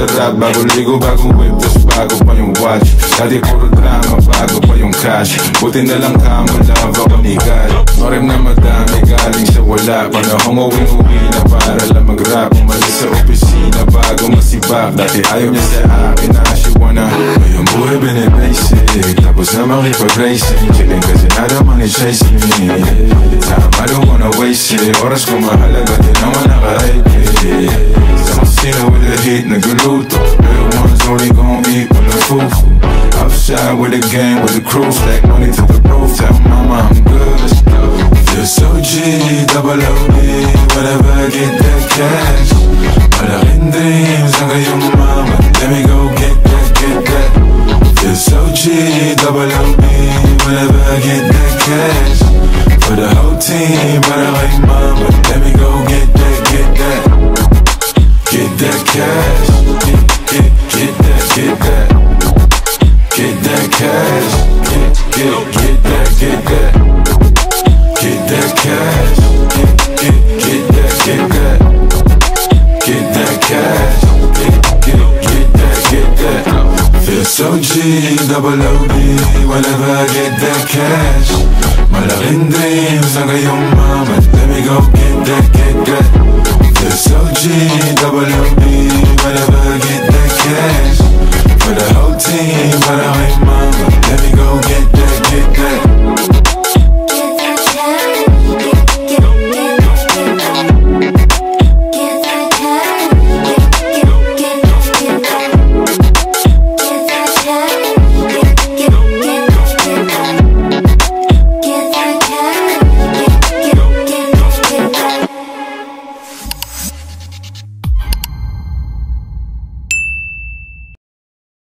Bangon masarap Bago ligo, bago whip Tas bago pa yung watch. Dati puro drama Bago pa yung cash. Buti na lang kamo love ako ni God Norem na madami galing sa wala Panahong uwing-uwi na para lang mag-rap Umalis sa opisina bago masibak Dati ayaw niya sa akin na she wanna Ngayong buhay binibasic Tapos na makipag-racing Chilling kasi naramang i-chase me Time I don't wanna waste. It Oras ko mahalaga Di naman naka-edit Kusina with the heat Naguluto Real ones only gon' eat Walang fufu Outside with the gang With the crew Stack money to the roof. Tell mama I'm good. Let's go Feel so G Double OD Whenever I get that cash. Malaking dreams Hanggang yung mama. Let me go get that, get that. Feel so G Double OD Whenever I get that cash. For the whole team Malaking mama cash Get, get, get that, get that Get that cash Get, get, get that, get that Get that cash Get, get, get that, get that Get that cash Get, get, get that, get that Feel so G, double OD Whenever I get that cash my Malaking dreams hanggang yung mama Let me go get that, that